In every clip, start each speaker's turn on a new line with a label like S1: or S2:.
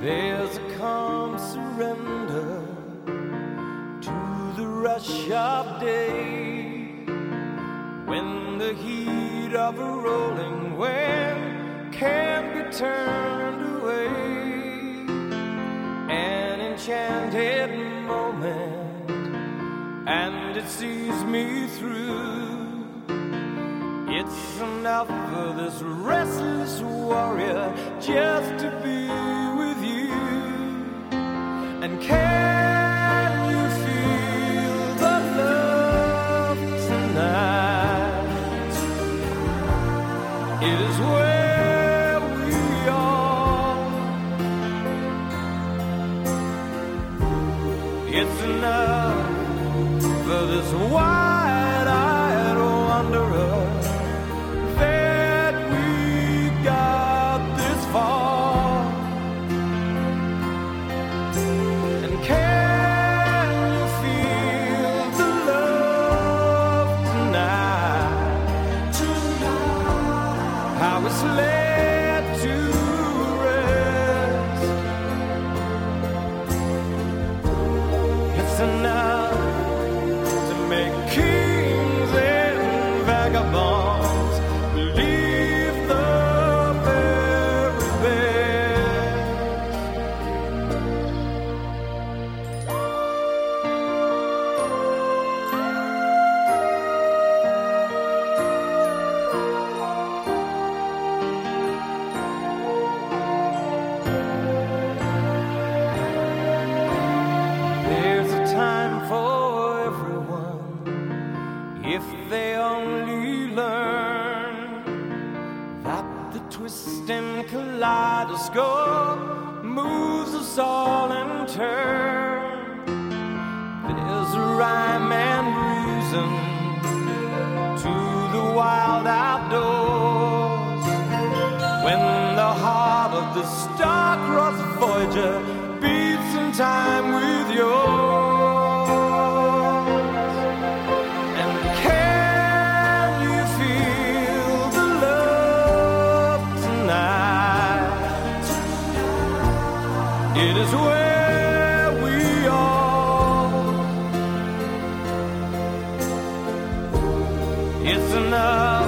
S1: There's a calm surrender to the rush of day when the heat of a rolling wave can be turned away. An enchanted moment, and it sees me through. It's enough for this restless warrior just to be for this and they only learn that the twisting kaleidoscope moves us all in turn. There's a rhyme and reason to the wild outdoors when the heart of the star-crossed Voyager beats in time with yours. It is where we are. It's enough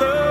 S1: the